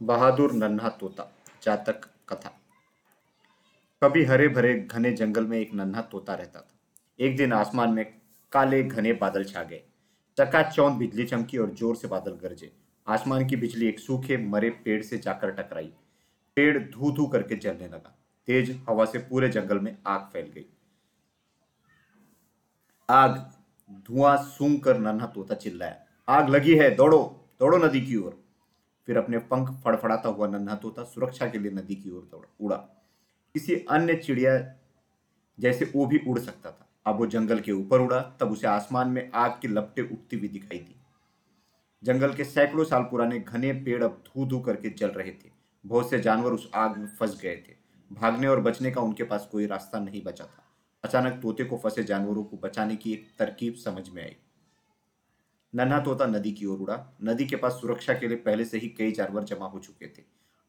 बहादुर नन्हा तोता जातक कथा। कभी हरे भरे घने जंगल में एक नन्हा तोता रहता था। एक दिन आसमान में काले घने बादल छा गए। चकाचौंध बिजली चमकी और ज़ोर से बादल गरजे। आसमान की बिजली एक सूखे, मरे पेड़ से जाकर टकराई। पेड़ धू धू करके जलने लगा। तेज हवा से पूरे जंगल में आग फैल गई। आग, धुआँ सूंघ कर नन्हा तोता चिल्लाया, आग लगी है, दौड़ो दौड़ो नदी की ओर। फिर अपने पंख फड़फड़ाता हुआ नन्हा तोता सुरक्षा के लिए नदी की ओर उड़ा। किसी अन्य चिड़िया जैसे वो भी उड़ सकता था। अब वो जंगल के ऊपर उड़ा, तब उसे आसमान में आग की लपटें उठती हुई दिखाई दी। जंगल के सैकड़ों साल पुराने घने पेड़ अब धू धू करके जल रहे थे। बहुत से जानवर उस आग में फंस गए थे। भागने और बचने का उनके पास कोई रास्ता नहीं बचा था। अचानक तोते को फंसे जानवरों को बचाने की एक तरकीब समझ में आई। नन्हा तोता नदी की ओर उड़ा। नदी के पास सुरक्षा के लिए पहले से ही कई जानवर जमा हो चुके थे।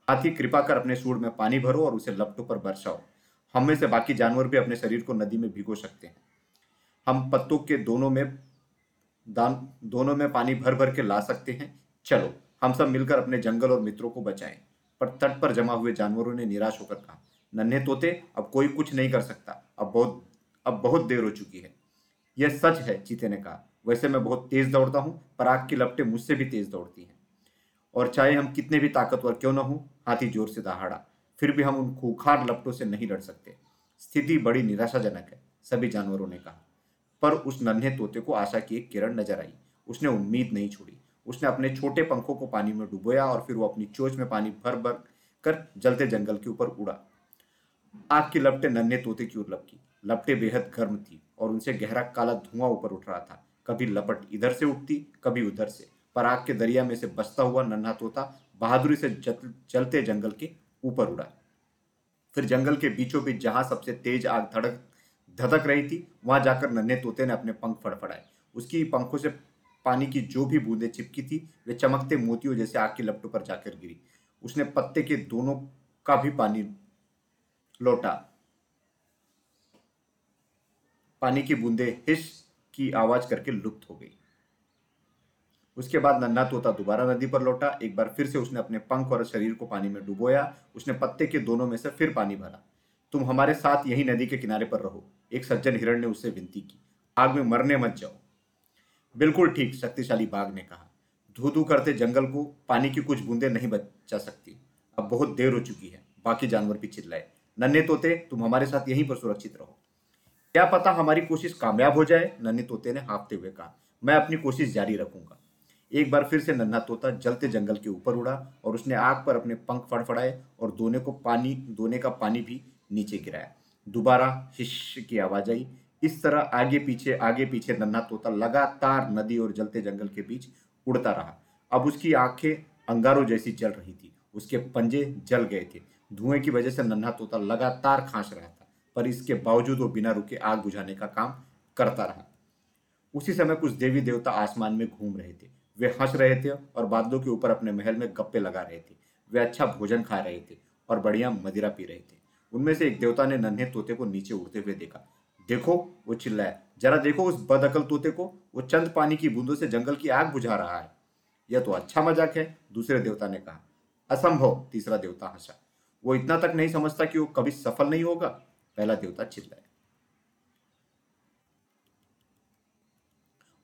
हाथी, कृपा कर अपने सूर में पानी भरो और उसे लपटों पर बरसाओ। हम में से बाकी जानवर भी अपने शरीर को नदी में भिगो सकते हैं। हम पत्तों के दोनों में दान, दोनों में पानी भर भर के ला सकते हैं। चलो, हम सब मिलकर अपने जंगल और मित्रों को बचाएँ। पर तट पर जमा हुए जानवरों ने निराश होकर कहा, नन्हे तोते, अब कोई कुछ नहीं कर सकता। अब बहुत अब बहुत देर हो चुकी है। यह सच है चीते ने कहा। वैसे मैं बहुत तेज दौड़ता हूँ पर आग की लपटें मुझसे भी तेज दौड़ती हैं। और चाहे हम कितने भी ताकतवर क्यों न हो, हाथी ज़ोर से दहाड़ा, फिर भी हम उन खूखार लपटों से नहीं लड़ सकते। स्थिति बड़ी निराशाजनक है, सभी जानवरों ने कहा। पर उस नन्हे तोते को आशा की एक किरण नज़र आई। उसने उम्मीद नहीं छोड़ी। उसने अपने छोटे पंखों को पानी में डुबोया और फिर वो अपनी चोच में पानी भर भर कर जलते जंगल के ऊपर उड़ा। आग की लपटें नन्हे तोते की ओर लपकी। लपटें बेहद गर्म थी और उनसे गहरा काला धुआँ ऊपर उठ रहा था। कभी लपट इधर से उठती, कभी उधर से। पर आग के दरिया में से बचता हुआ नन्हा तोता बहादुरी से चलते जंगल के ऊपर उड़ा। फिर जंगल के बीचों बीच जहाँ सबसे तेज आग धड़क, धधक रही थी, वहाँ जाकर नन्हे तोते ने अपने पंख फड़फड़ाए। उसकी पंखों से पानी की जो भी बूंदें चिपकी थी, वे चमकते मोतियों जैसे आग की लपटों पर जाकर गिरी। उसने पत्ते के दोनों का भी पानी लौटा। पानी की बूंदे हिस की आवाज़ करके लुप्त हो गई। उसके बाद नन्हा तोता दोबारा नदी पर लौटा। एक बार फिर से उसने अपने पंख और शरीर को पानी में डुबोया। उसने पत्ते के दोनों में से फिर पानी भरा। तुम हमारे साथ यही नदी के किनारे पर रहो। एक सज्जन हिरण ने उससे विनती की, आग में मरने मत जाओ। बिल्कुल ठीक, शक्तिशाली बाघ ने कहा। धू धू करते जंगल को पानी की कुछ बूंदे नहीं बचा सकती। अब बहुत देर हो चुकी है। बाकी जानवर भी चिल्लाए। नन्हे तोते, तुम हमारे साथ यहीं पर सुरक्षित रहो। क्या पता हमारी कोशिश कामयाब हो जाए, नन्हे तोते ने हाँफते हुए कहा। मैं अपनी कोशिश जारी रखूँगा। एक बार फिर से नन्हा तोता जलते जंगल के ऊपर उड़ा और उसने आग पर अपने पंख फड़फड़ाए और दोने को पानी, दोने का पानी भी नीचे गिराया। दोबारा हिश की आवाज़ आई। इस तरह आगे पीछे आगे पीछे नन्हा तोता लगातार नदी और जलते जंगल के बीच उड़ता रहा। अब उसकी आँखें अंगारों जैसी जल रही थी। उसके पंजे जल गए थे। धुएँ की वजह से नन्हा तोता लगातार खांस रहा था। पर इसके बावजूद वो बिना रुके आग बुझाने का काम करता रहा। उसी समय कुछ देवी देवता आसमान में घूम रहे थे। वे हंस रहे थे और बादलों के ऊपर अपने महल में गप्पे लगा रहे थे। वे अच्छा भोजन खा रहे थे और बढ़िया मदिरा पी रहे थे। उनमें से एक देवता ने नन्हे तोते को नीचे उड़ते हुए देखा। देखो, वो चिल्लाया, जरा देखो उस बदअकल तोते को, वो चंद पानी की बूंदों से जंगल की आग बुझा रहा है। यह तो अच्छा मज़ाक है, दूसरे देवता ने कहा। असंभव, तीसरा देवता हंसा। वो इतना तक नहीं समझता कि वो कभी सफल नहीं होगा। पहला देवता चिल्लाया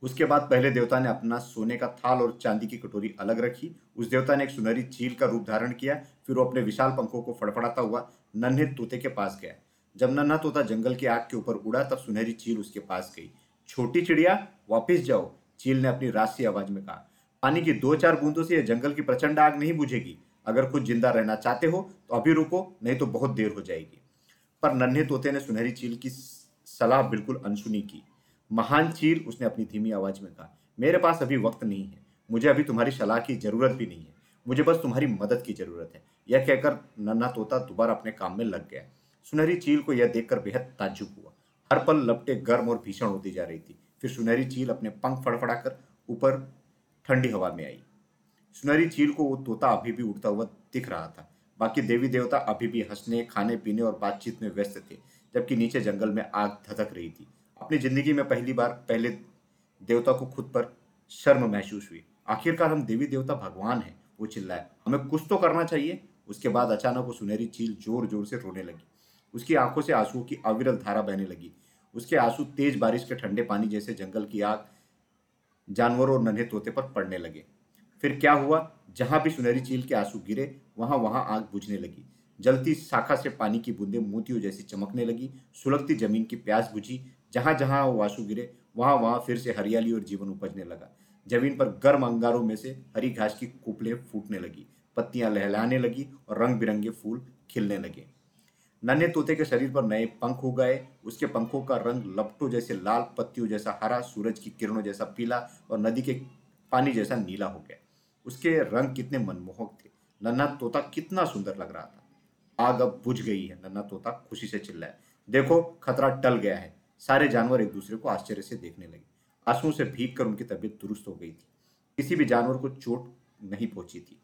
उसके बाद पहले देवता ने अपना सोने का थाल और चांदी की कटोरी अलग रखी। उस देवता ने एक सुनहरी झील का रूप धारण किया, फिर वो अपने विशाल पंखों को फड़फड़ाता हुआ नन्हे तोते के पास गया। जब नन्हा तोता जंगल की आग के ऊपर उड़ा, तब सुनहरी झील उसके पास गई। छोटी चिड़िया, वापिस जाओ चील ने अपनी राशि आवाज़ में कहा। पानी की दो चार बूंदों से यह जंगल की प्रचंड आग नहीं बुझेगी। अगर खुद ज़िंदा रहना चाहते हो तो अभी रुको, नहीं तो बहुत देर हो जाएगी। पर नन्हे तोते ने सुनहरी चील की सलाह बिल्कुल अनसुनी की। महान चील, उसने अपनी धीमी आवाज़ में कहा, मेरे पास अभी वक्त नहीं है। मुझे अभी तुम्हारी सलाह की ज़रूरत भी नहीं है। मुझे बस तुम्हारी मदद की ज़रूरत है। यह कहकर नन्हा तोता दोबारा अपने काम में लग गया। सुनहरी चील को यह देखकर बेहद ताज्जुब हुआ। हर पल लपटे गर्म और भीषण होती जा रही थी। फिर सुनहरी चील अपने पंख फड़फड़ाकर ऊपर ठंडी हवा में आई। सुनहरी चील को वो तोता अभी भी उड़ता हुआ दिख रहा था। बाकी देवी देवता अभी भी हंसने, खाने, पीने और बातचीत में व्यस्त थे, जबकि नीचे जंगल में आग धधक रही थी। अपनी ज़िंदगी में पहली बार पहले देवता को खुद पर शर्म महसूस हुई। आखिरकार हम देवी देवता भगवान हैं, वो चिल्लाया। हमें कुछ तो करना चाहिए। उसके बाद अचानक वो सुनहरी चील ज़ोर ज़ोर से रोने लगी। उसकी आँखों से आंसुओं की अविरल धारा बहने लगी। उसके आँसू तेज बारिश के ठंडे पानी जैसे जंगल की आग जानवरों और नन्हे तोते पर पड़ने लगे। फिर क्या हुआ? जहाँ भी सुनहरी चील के आँसू गिरे वहाँ वहाँ आग बुझने लगी। जलती शाखा से पानी की बूंदें मोतियों जैसी चमकने लगी। सुलगती ज़मीन की प्यास बुझी। जहाँ जहाँ वो आँसू गिरे, वहाँ वहाँ फिर से हरियाली और जीवन उपजने लगा। ज़मीन पर गर्म अंगारों में से हरी घास की कुपले फूटने लगी। पत्तियाँ लहलाने लगी और रंग बिरंगे फूल खिलने लगे। नन्हे तोते के शरीर पर नए पंख उगाए। उसके पंखों का रंग लपटों जैसे लाल, पत्तियों जैसा हरा, सूरज की किरणों जैसा पीला और नदी के पानी जैसा नीला हो गया। उसके रंग कितने मनमोहक थे। नन्हा तोता कितना सुंदर लग रहा था। आग अब बुझ गई है, नन्हा तोता खुशी से चिल्लाया देखो, खतरा टल गया है। सारे जानवर एक दूसरे को आश्चर्य से देखने लगे। आंसुओं से भीग कर उनकी तबीयत दुरुस्त हो गई थी। किसी भी जानवर को चोट नहीं पहुँची थी।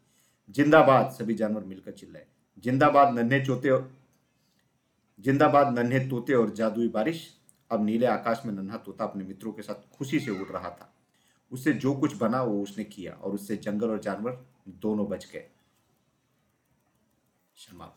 जिंदाबाद, सभी जानवर मिलकर चिल्लाए जिंदाबाद नन्हे चोते जिंदाबाद नन्हे तोते और जादुई बारिश। अब नीले आकाश में नन्हा तोता अपने मित्रों के साथ खुशी से उड़ रहा था। उससे जो कुछ बना, वो उसने किया और उससे जंगल और जानवर दोनों बच गए। 行吧